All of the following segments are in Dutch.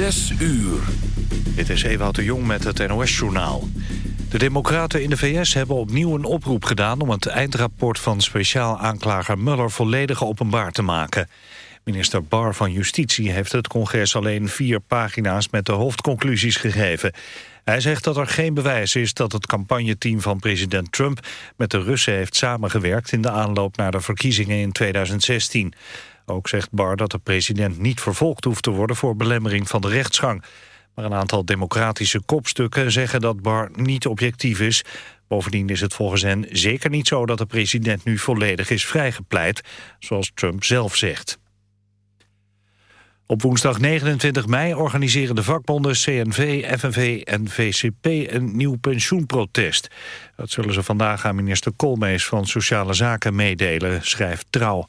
Zes uur. Dit is Ewout de Jong met het NOS-journaal. De democraten in de VS hebben opnieuw een oproep gedaan... om het eindrapport van speciaal aanklager Mueller volledig openbaar te maken. Minister Barr van Justitie heeft het congres alleen vier pagina's... met de hoofdconclusies gegeven. Hij zegt dat er geen bewijs is dat het campagneteam van president Trump... met de Russen heeft samengewerkt in de aanloop naar de verkiezingen in 2016... Ook zegt Barr dat de president niet vervolgd hoeft te worden... voor belemmering van de rechtsgang. Maar een aantal democratische kopstukken zeggen dat Barr niet objectief is. Bovendien is het volgens hen zeker niet zo dat de president nu volledig is vrijgepleit, zoals Trump zelf zegt. Op woensdag 29 mei organiseren de vakbonden CNV, FNV en VCP een nieuw pensioenprotest. Dat zullen ze vandaag aan minister Koolmees van Sociale Zaken meedelen, schrijft Trouw.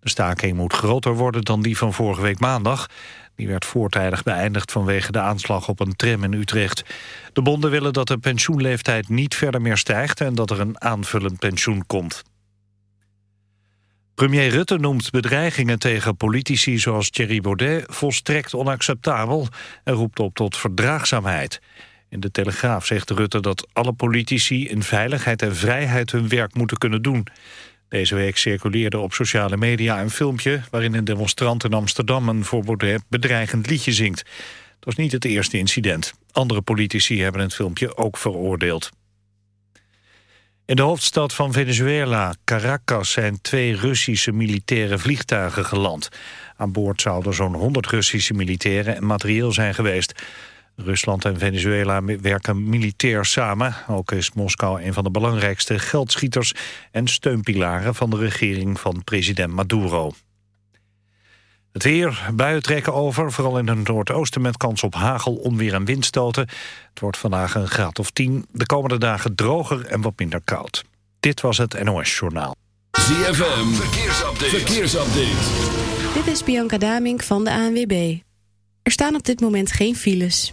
De staking moet groter worden dan die van vorige week maandag. Die werd voortijdig beëindigd vanwege de aanslag op een tram in Utrecht. De bonden willen dat de pensioenleeftijd niet verder meer stijgt... en dat er een aanvullend pensioen komt. Premier Rutte noemt bedreigingen tegen politici zoals Thierry Baudet volstrekt onacceptabel en roept op tot verdraagzaamheid. In de Telegraaf zegt Rutte dat alle politici in veiligheid en vrijheid hun werk moeten kunnen doen. Deze week circuleerde op sociale media een filmpje... waarin een demonstrant in Amsterdam een voor bedreigend liedje zingt. Het was niet het eerste incident. Andere politici hebben het filmpje ook veroordeeld. In de hoofdstad van Venezuela, Caracas, zijn twee Russische militaire vliegtuigen geland. Aan boord zouden zo'n 100 Russische militairen en materieel zijn geweest. Rusland en Venezuela werken militair samen. Ook is Moskou een van de belangrijkste geldschieters... en steunpilaren van de regering van president Maduro. Het weer, buien trekken over, vooral in het noordoosten... met kans op hagel, onweer en windstoten. Het wordt vandaag een graad of 10. De komende dagen droger en wat minder koud. Dit was het NOS Journaal. ZFM, verkeersupdate. verkeersupdate. Dit is Bianca Damink van de ANWB. Er staan op dit moment geen files.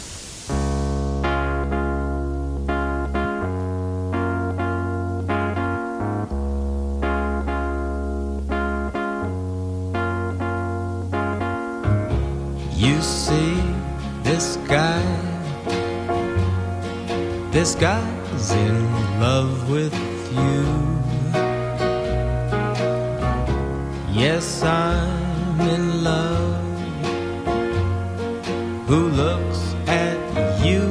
See this guy, this guy's in love with you. Yes, I'm in love. Who looks at you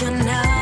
you now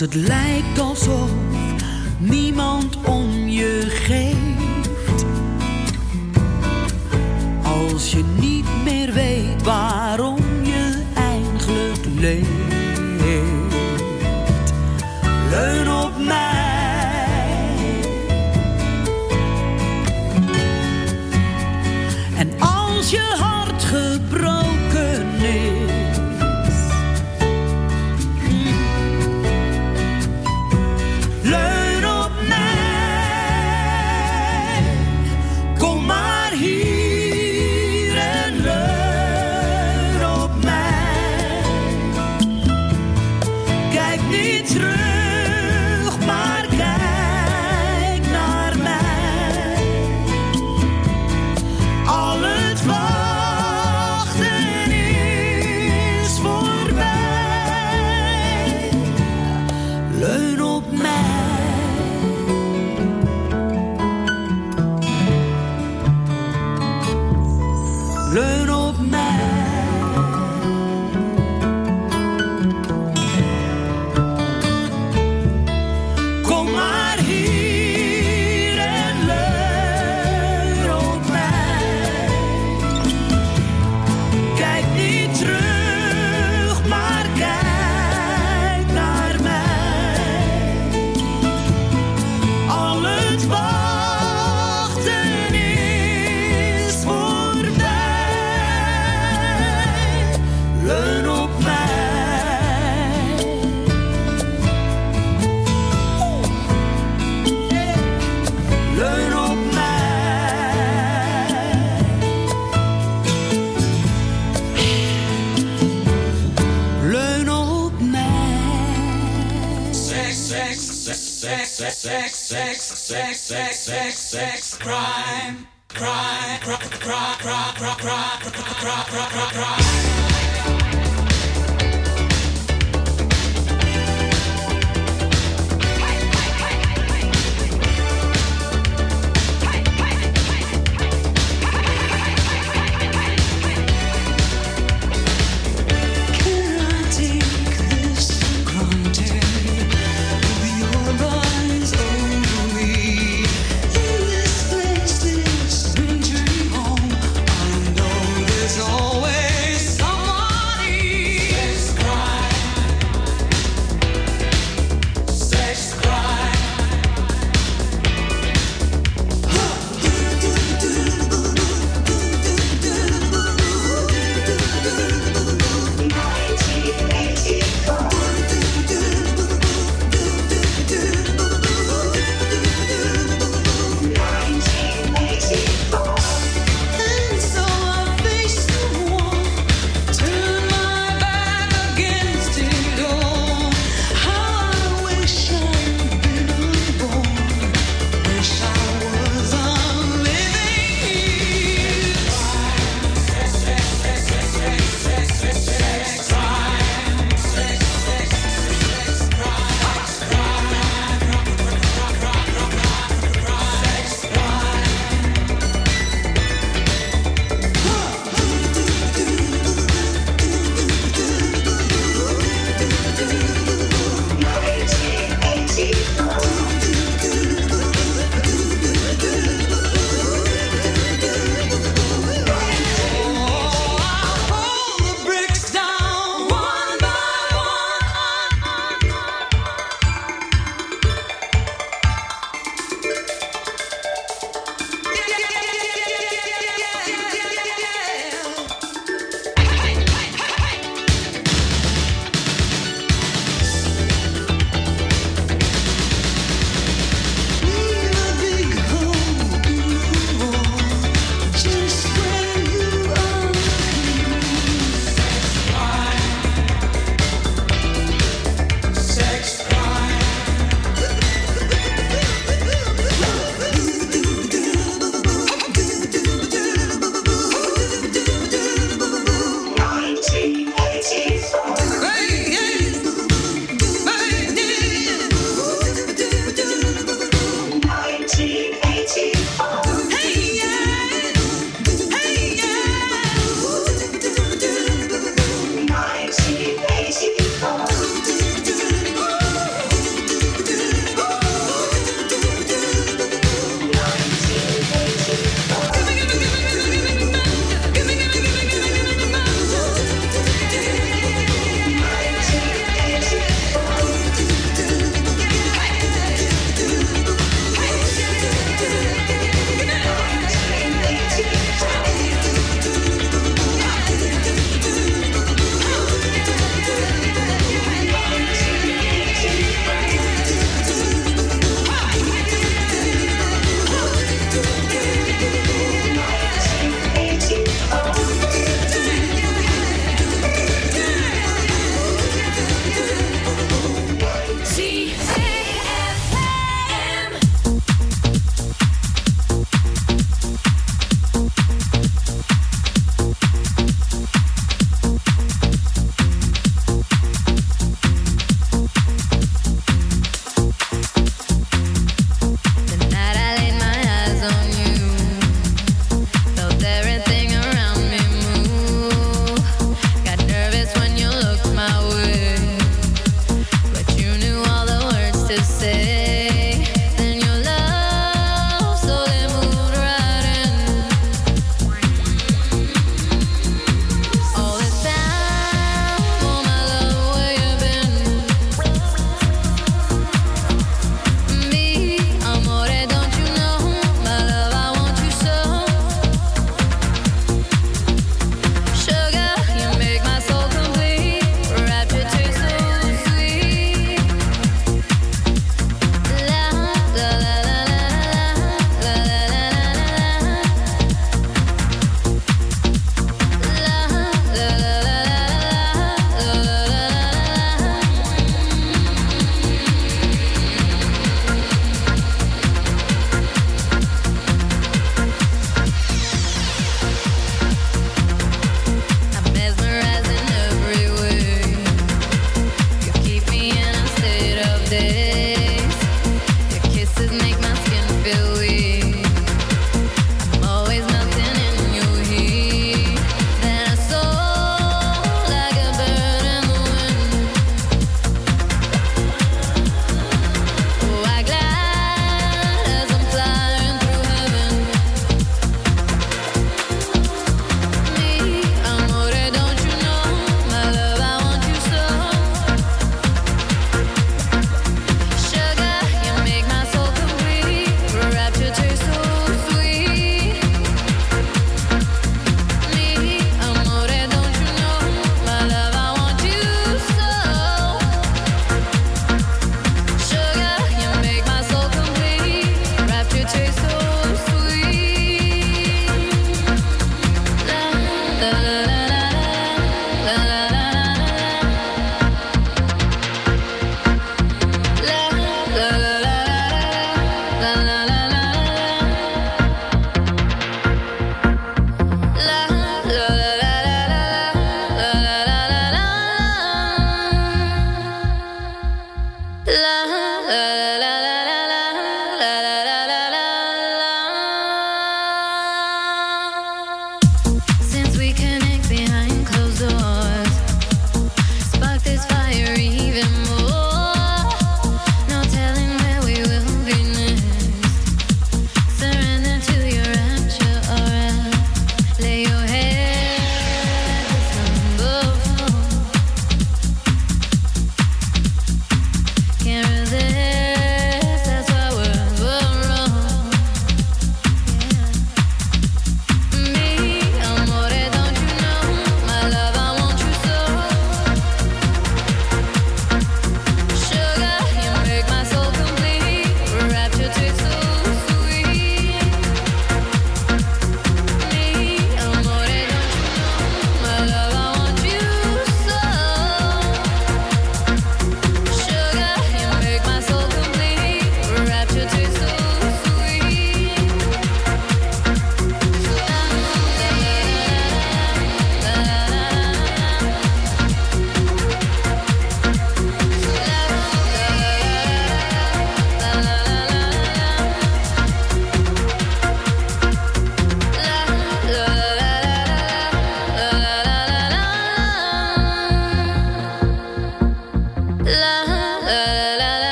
Het lijkt alsof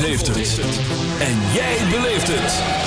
het. En jij beleeft het.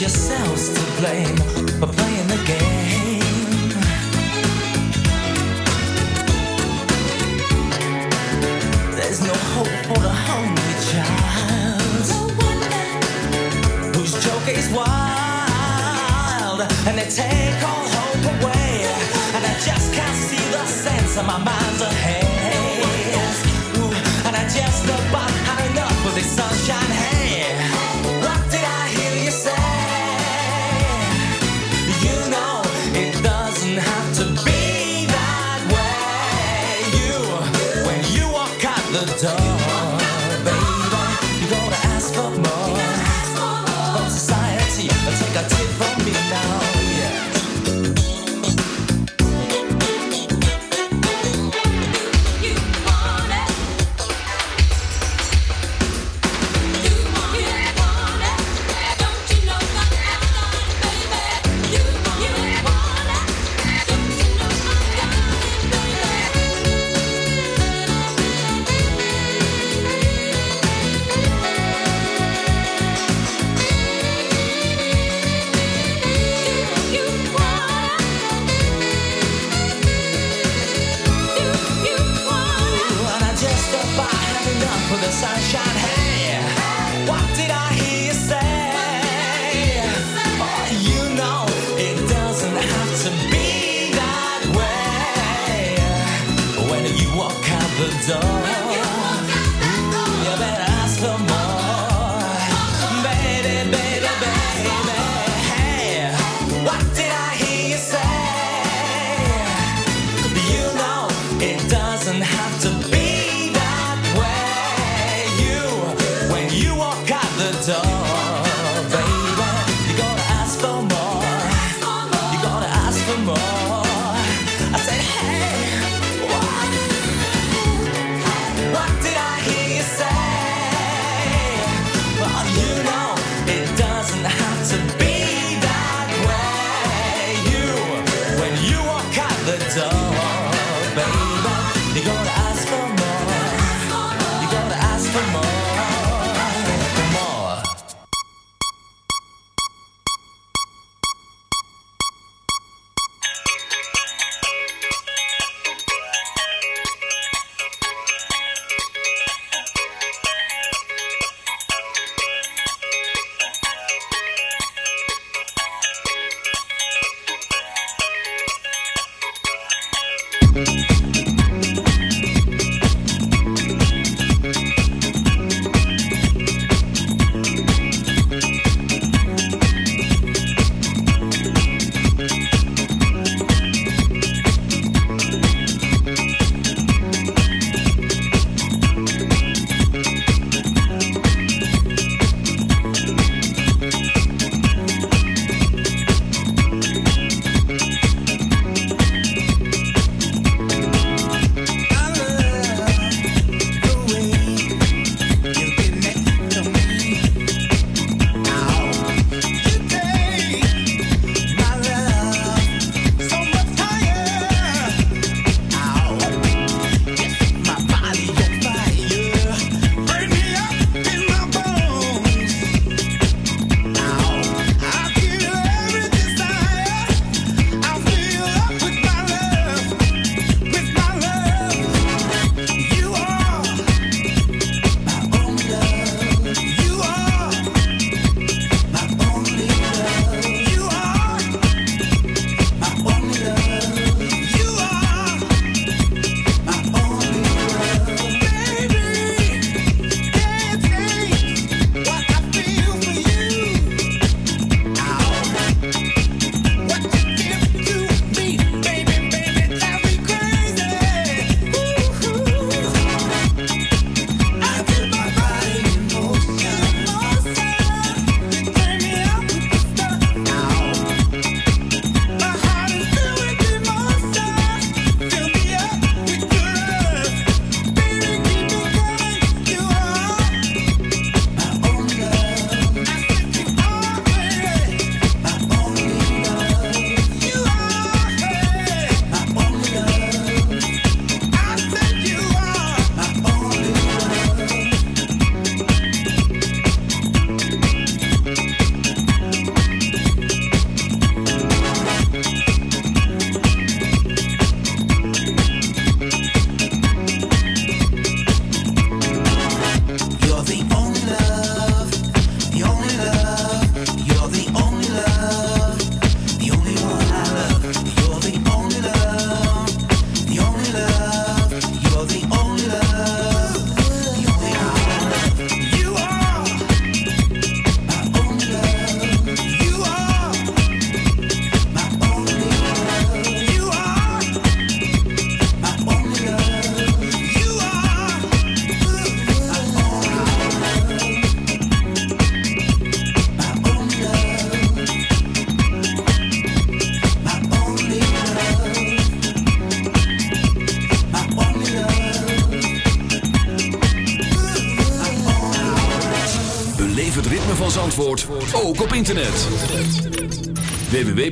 Yourselves to blame for playing the game. There's no hope for the hungry child. No wonder whose joke is wild, and they take all hope away. And I just can't see the sense of my mind.